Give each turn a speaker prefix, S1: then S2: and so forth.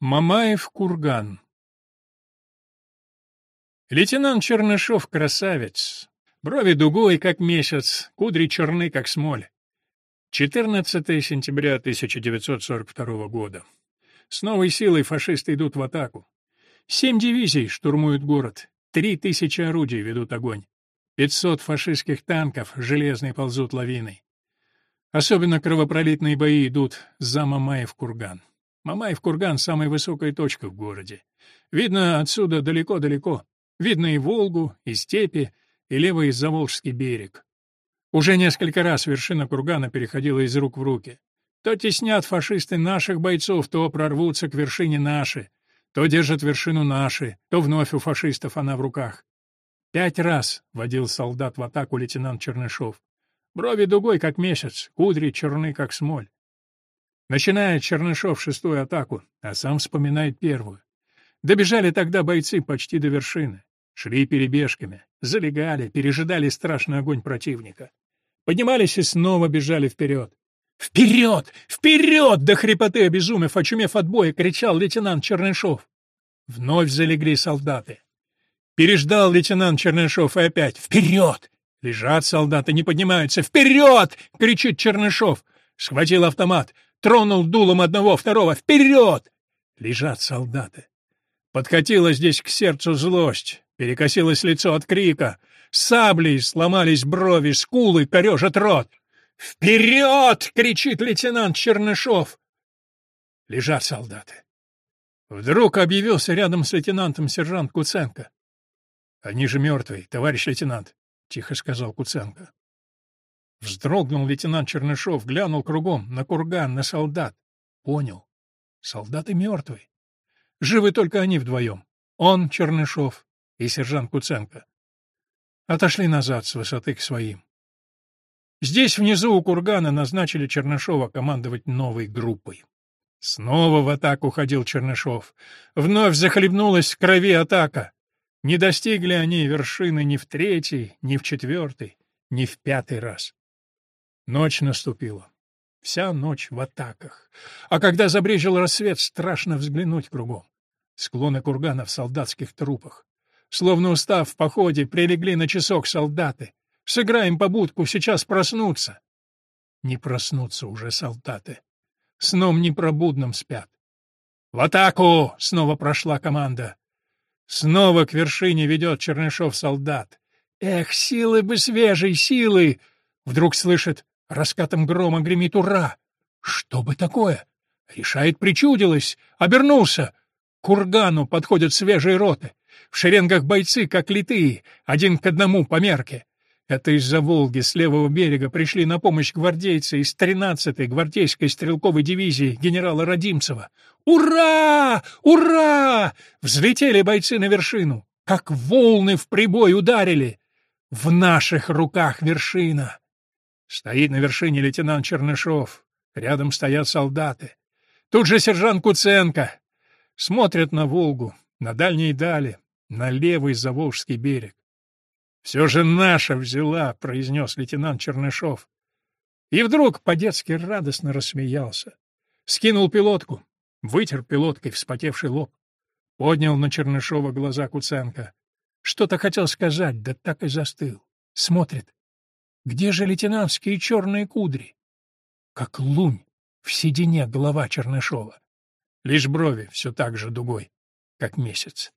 S1: Мамаев курган Лейтенант Чернышов красавец. Брови дугой, как месяц, кудри черны, как смоль. 14 сентября 1942 года. С новой силой фашисты идут в атаку. Семь дивизий штурмуют город. Три тысячи орудий ведут огонь. Пятьсот фашистских танков железные ползут лавиной. Особенно кровопролитные бои идут за Мамаев курган. Мамаев курган — самая высокая точка в городе. Видно отсюда далеко-далеко. Видно и Волгу, и степи, и левый Заволжский берег. Уже несколько раз вершина кургана переходила из рук в руки. То теснят фашисты наших бойцов, то прорвутся к вершине наши, то держат вершину наши, то вновь у фашистов она в руках. Пять раз водил солдат в атаку лейтенант Чернышов. Брови дугой, как месяц, кудри черны, как смоль. Начинает Чернышов шестую атаку, а сам вспоминает первую. Добежали тогда бойцы почти до вершины. Шли перебежками, залегали, пережидали страшный огонь противника. Поднимались и снова бежали вперед. «Вперед! Вперед!» — до хрипоты обезумев, очумев от боя, кричал лейтенант Чернышов. Вновь залегли солдаты. Переждал лейтенант Чернышов и опять «Вперед!» Лежат солдаты, не поднимаются. «Вперед!» — кричит Чернышов. Схватил автомат, тронул дулом одного, второго. «Вперед!» Лежат солдаты. Подкатила здесь к сердцу злость, перекосилось лицо от крика. Саблей сломались брови, скулы, корежит рот. «Вперед!» — кричит лейтенант Чернышов. Лежат солдаты. Вдруг объявился рядом с лейтенантом сержант Куценко. «Они же мертвые, товарищ лейтенант», — тихо сказал Куценко. Вздрогнул лейтенант Чернышов, глянул кругом, на курган, на солдат. Понял. Солдаты мертвые. Живы только они вдвоем. Он, Чернышов, и сержант Куценко. Отошли назад с высоты к своим. Здесь, внизу у кургана, назначили Чернышова командовать новой группой. Снова в атаку ходил Чернышов. Вновь захлебнулась в крови атака. Не достигли они вершины ни в третий, ни в четвертый, ни в пятый раз. Ночь наступила. Вся ночь в атаках. А когда забрежил рассвет, страшно взглянуть кругом. Склоны кургана в солдатских трупах. Словно устав в походе, прилегли на часок солдаты. Сыграем побудку, сейчас проснутся. Не проснутся уже солдаты. Сном непробудным спят. «В атаку!» — снова прошла команда. Снова к вершине ведет Чернышов солдат. «Эх, силы бы свежей, силы!» Вдруг слышит, раскатом грома гремит «Ура!» Что бы такое? Решает, причудилось. Обернулся. К кургану подходят свежие роты. В шеренгах бойцы, как литые, один к одному по мерке. Это из-за Волги с левого берега пришли на помощь гвардейцы из 13-й гвардейской стрелковой дивизии генерала Родимцева. «Ура! Ура!» Взлетели бойцы на вершину. Как волны в прибой ударили. В наших руках вершина. Стоит на вершине лейтенант Чернышов. Рядом стоят солдаты. Тут же сержант Куценко. Смотрят на Волгу, на дальние дали, на левый Заволжский берег. «Все же наша взяла», — произнес лейтенант Чернышов. И вдруг по-детски радостно рассмеялся. Скинул пилотку, вытер пилоткой вспотевший лоб. Поднял на Чернышова глаза Куценко. Что-то хотел сказать, да так и застыл. Смотрит. Где же лейтенантские черные кудри? Как лунь в седине голова Чернышова. Лишь брови все так же дугой, как месяц.